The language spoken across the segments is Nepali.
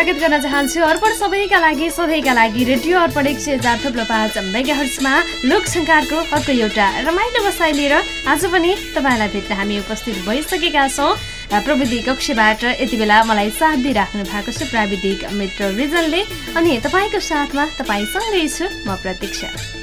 स्वागत गर्न चाहन्छु। अर्पण सबैका लागि सधैँका लागि रेडियो अर्पण एक सय चार थुप्रो पाँच मेगा हर्समा लोकसङ्कारको अर्को एउटा रमाइलो बसाइ लिएर आज पनि तपाईँलाई भेट्न हामी उपस्थित भइसकेका छौँ। प्रविधि कक्षबाट यति बेला मलाई साथ दिइराख्नु भएको छ प्राविधिक मित्र रिजनले। अनि तपाईँको साथमा तपाईँसँगै छु म प्रतीक्षा।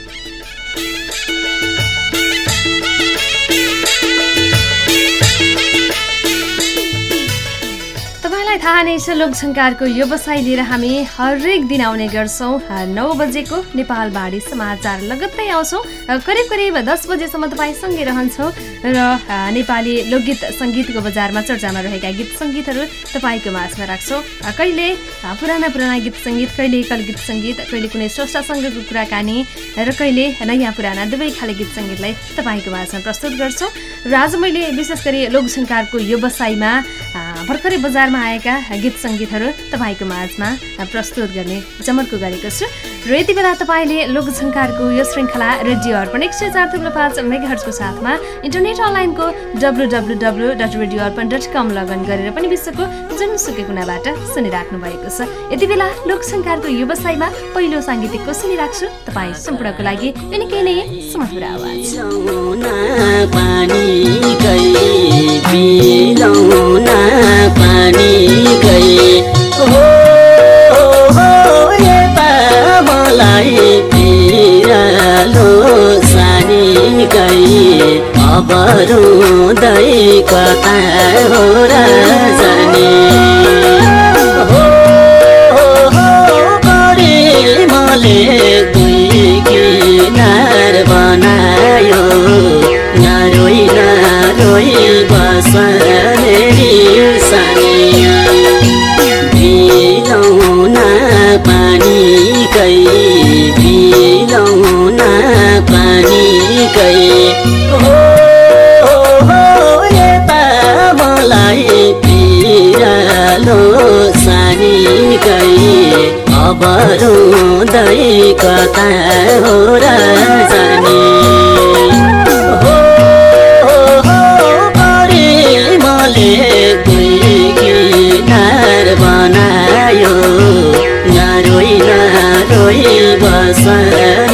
तपाईँलाई थाहा नै छ लोकसङ्कारको व्यवसाय लिएर हामी हरेक दिन आउने गर्छौँ नौ बजेको नेपाल बाढी समाचार लगत्तै आउँछौँ करिब करिब दस बजेसम्म तपाईँसँगै रहन्छौँ र नेपाली लोकगीत सङ्गीतको बजारमा चर्चामा रहेका गीत सङ्गीतहरू तपाईँको माझमा राख्छौँ। कहिले पुराना पुराना गीत सङ्गीत कहिले एकल गीत सङ्गीत कहिले कुनै स्रष्टासँगको कुराकानी र कहिले नयाँ पुराना दुवै खाले गीत सङ्गीतलाई तपाईँको माझमा प्रस्तुत गर्छौँ। र आज मैले विशेष गरी लोकसङ्कारको व्यवसायमा भर्खरै बजारमा आएका गीत सङ्गीतहरू तपाईँको माझमा प्रस्तुत गर्ने जमर्को गरेको छु। र यति बेला तपाईँले लोकसङ्कारको यो श्रृङ्खला रेडियो अर्पण एक सय चार थुप्रो पाँच मेगाहरको साथमा इन्टरनेट अनलाइनको W W W dot radio Arpan dot com login गरेर पनि विश्वको जुनसुकै कुनाबाट सुनिराख्नु भएको छ। यति बेला लोकसङ्कारको व्यवसायमा पहिलो साङ्गीतिकको सुनिराख्छु तपाईँ सम्पूर्णको लागि निकै नै सुमधुर आवाज। पानी गए हो मलाई पिरालो सानी गए अब रुँदै कता हो र जाने मले किनार बनायो। नरोइ बिलौना अब रुँदै कता हो र जाने बनायो। नरोइ नरोइ बसनेरी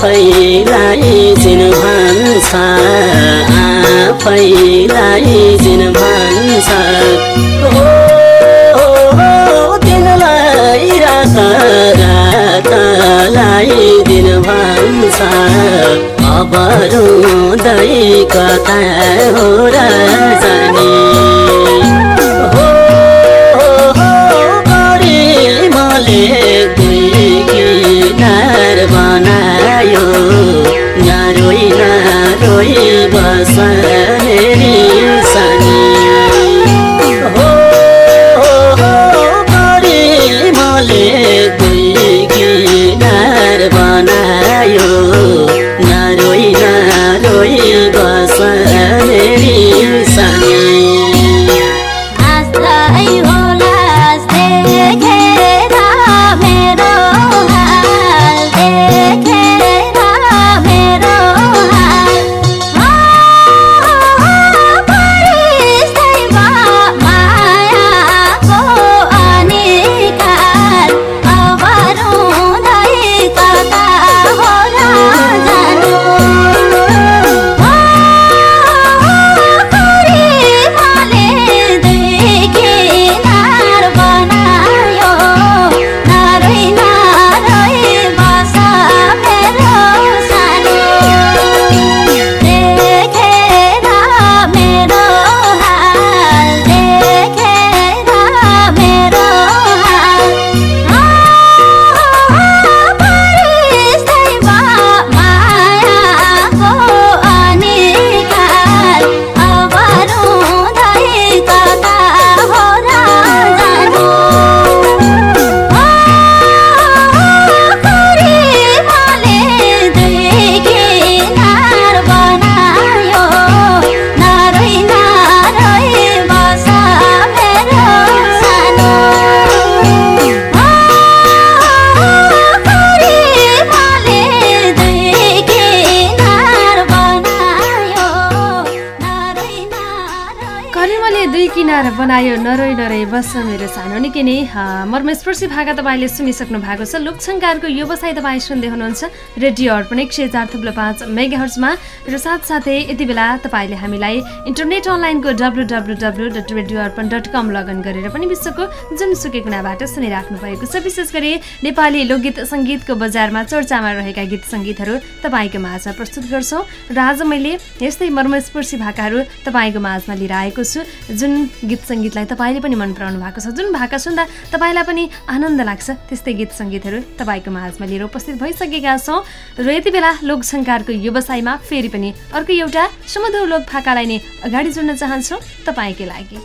आफैलाई जिन भन्छ आफैलाई जिन भन्छ। दिनलाई रात रातलाई दिन भन्छ। अब रुँदै कता हो र जाने हो मले Yes, मर्मस्पर्शी भाका तपाईँले सुनिसक्नु भएको छ। लोकसङ्कारको व्यवसाय तपाईँ सुन्दै हुनुहुन्छ रेडियो अर्पण एक सय चार थुप्रो पाँच मेगा हर्चमा र साथसाथै यति बेला तपाईँले हामीलाई इन्टरनेट अनलाइनको W W W dot radio Arpan dot com login गरेर पनि विश्वको जुनसुकै कुनाबाट सुनिराख्नु भएको छ। विशेष गरी नेपाली लोकगीत सङ्गीतको बजारमा चर्चामा रहेका गीत सङ्गीतहरू तपाईँको माझमा प्रस्तुत गर्छौँ र आज मैले यस्तै मर्मस्पर्शी भाकाहरू तपाईँको माझमा लिएर आएको छु। जुन गीत सङ्गीतलाई तपाईँले पनि मन पराउनु भएको छ जुन भाका सुन्दा तपाईँलाई पनि आनन्द लाग्छ त्यस्तै गीत सङ्गीतहरू तपाईँको माझमा लिएर उपस्थित भइसकेका छौँ र यति बेला लोकसङ्कारको व्यवसायमा फेरि पनि अर्को एउटा सुमधुर लोक भाकालाई नै अगाडि जोड्न चाहन्छौँ तपाईँकै लागि।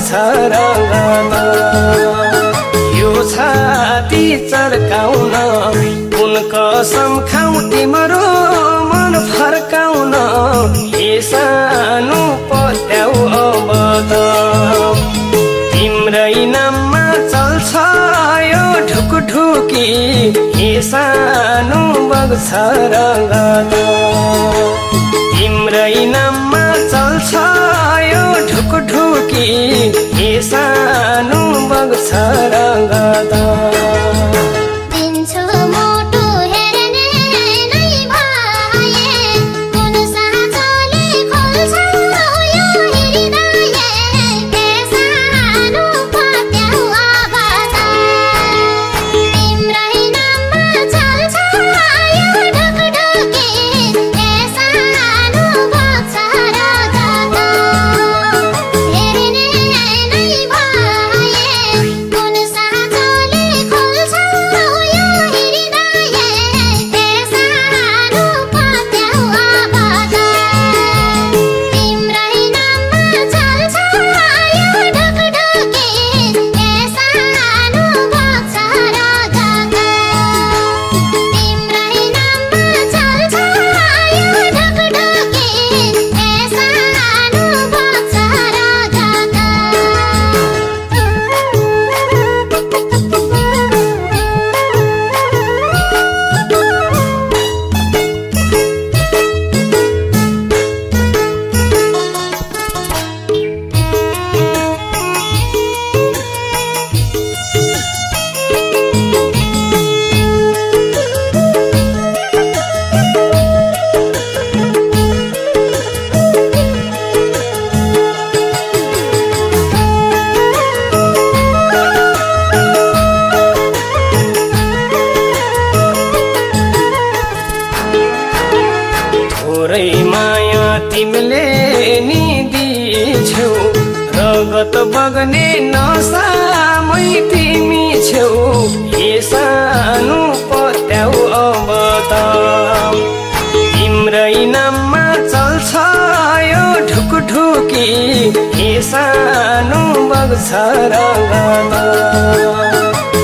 रगत यो छाती चर्काउन कुन कसम खाउ तिम्रो मन फर्काउन ए सानो पत्याउ अब त तिम्रै नाममा चल्छ यो ढुकढुकी ए सानो बग्छ रगत तिम्रै नाममा चल्छ ए सानो बग्छ रगत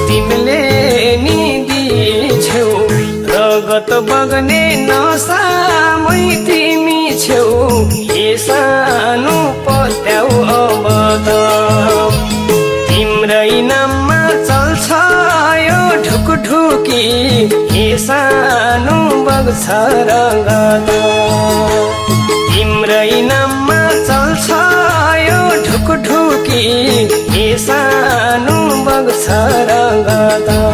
तिमीले नि रगत बग्ने नसामै तिमी छेउ ए सानो पत्याउ अब त तिम्रै नाममा चल्छ यो ढुकढुकी। ए सानो बग्छ रगत तिम्रै नाममा चल्छ यो ढुकढुकी। सानो बग्छ रगत मनको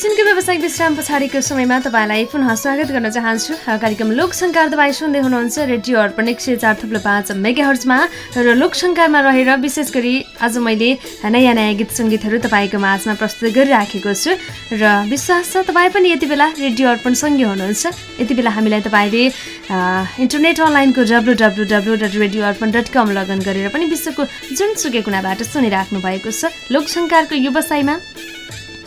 एकैछिनको व्यावसायिक विश्राम पछाडिको समयमा तपाईँलाई पुनः स्वागत गर्न चाहन्छु। कार्यक्रम लोकसङ्कार तपाईँ सुन्दै हुनुहुन्छ रेडियो अर्पण एक सय चार थुप्रो पाँच मेगा हर्जमा र लोकसङ्कारमा रहेर विशेष गरी आज मैले नयाँ नयाँ गीत सङ्गीतहरू तपाईँको माझमा प्रस्तुत गरिराखेको छु र विश्वास छ तपाईँ पनि यति बेला रेडियो अर्पणसँगै हुनुहुन्छ। यति बेला हामीलाई तपाईँले इन्टरनेट अनलाइनको W W W dot radio Arpan dot com login गरेर पनि विश्वको जुनसुकै कुनाबाट सुनिराख्नु भएको छ। लोकसङ्कारको व्यवसायमा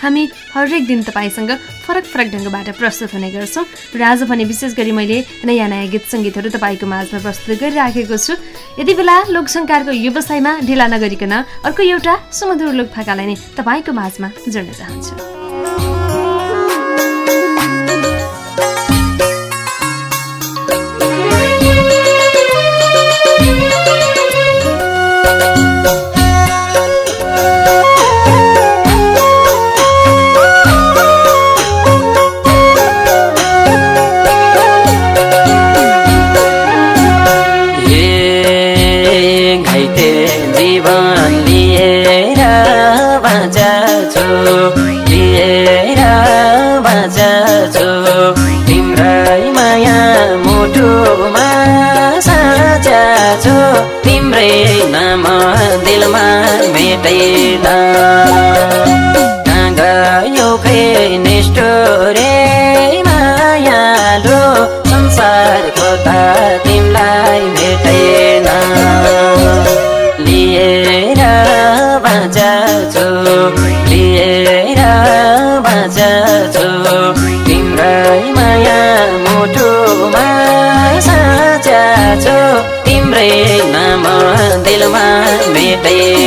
हामी हरेक दिन तपाईँसँग फरक फरक ढङ्गबाट प्रस्तुत हुने गर्छौँ र आज भने विशेष गरी मैले नयाँ नयाँ गीत सङ्गीतहरू तपाईँको माझमा प्रस्तुत गरिराखेको छु। यति बेला लोकसङ्कारको व्यवसायमा ढिला नगरिकन अर्को एउटा सुमधुर लोक फाकालाई नै तपाईँको माझमा जोड्न चाहन्छु। बाँच्छु लिएर तिम्रै माया मुटुमा साच्याछु तिम्रै नाम दिलमा भेटेन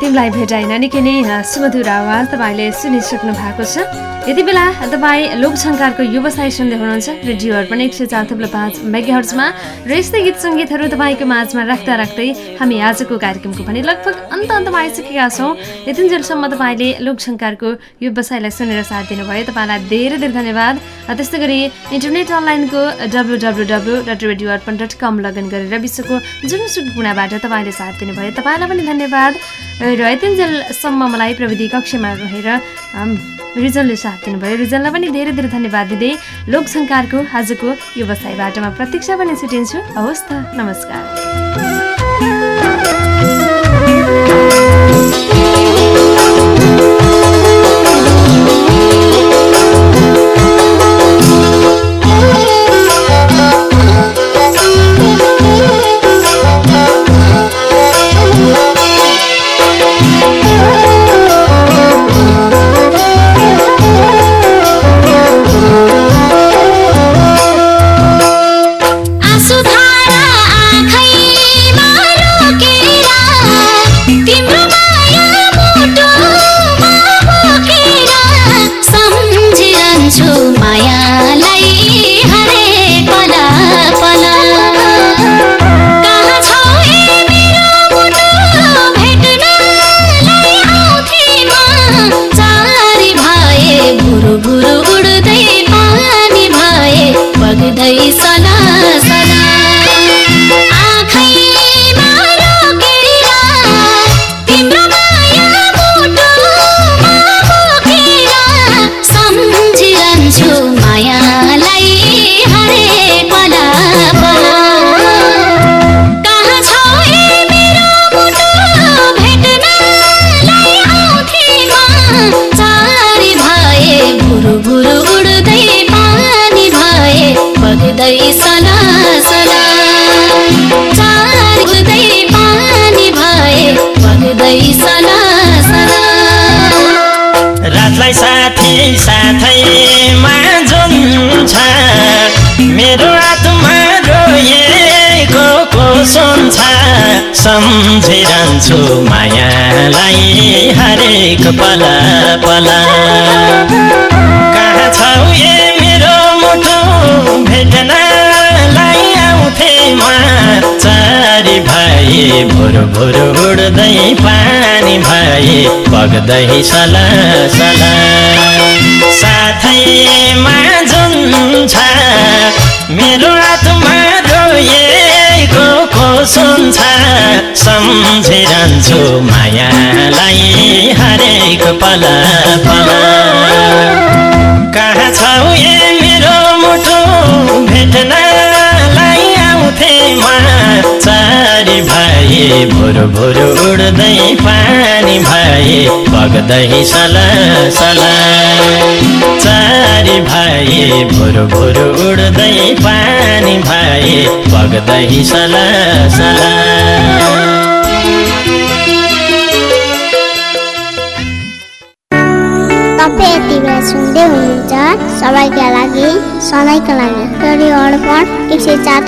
तिमीलाई भेटाइन। निकै नै सुमधुर आवाज तपाईँले सुनिसक्नु भएको छ। यति बेला तपाईँ लोकसङ्कारको व्यवसाय सुन्दै हुनुहुन्छ। रेडियो अर्पण एक सय चार थुप्रो पाँच मेगाहर्जमा। र यस्तै गीत सङ्गीतहरू तपाईँको माझमा राख्दा राख्दै हामी आजको कार्यक्रमको पनि लगभग अन्त अन्तमा आइसकेका छौँ। यतिन्जेलसम्म तपाईँले लोकसङ्कारको व्यवसायलाई सुनेर साथ दिनुभयो। तपाईँलाई धेरै धेरै धन्यवाद। त्यस्तै गरी इन्टरनेट अनलाइनको W W W dot radio Arpan dot com login गरेर विश्वको जुनसुकै कुनाबाट तपाईँले साथ दिनुभयो। तपाईँलाई पनि धन्यवाद। र यतिन्जेलसम्म मलाई प्रविधि कक्षमा रहेर रिजनले साथ दिनुभयो। रिजनलाई पनि धेरै धेरै धन्यवाद दिँदै लोकसङ्कारको आजको व्यवसायबाट म प्रतीक्षा पनि छुटिन्छु। हवस् त नमस्कार। साथै छ मेरो आत्मा रोएको को सुन्छ सम्झिरहन्छु मायालाई हरेक पला पला, कहाँ छौ ए मेरो मुठो भेट्नलाई आउँथे म। चारी भाइ भुरु भुरु उड्दै पानी भए बग्दै सल सल। साथैमा जुन छ मेरो आत्मा रोएको को सुन्छ सम्झिरहन्छु मायालाई हरेक पल पल। कहाँ छौ ए मेरो मुठो भेट्नलाई भुरु भुरु उड्दै पानी भए बग्दै सल सल। चारी भाइ भुरु भुरु उड्दै पानी भए बग्दै सल सल। सबैका लागि एक चार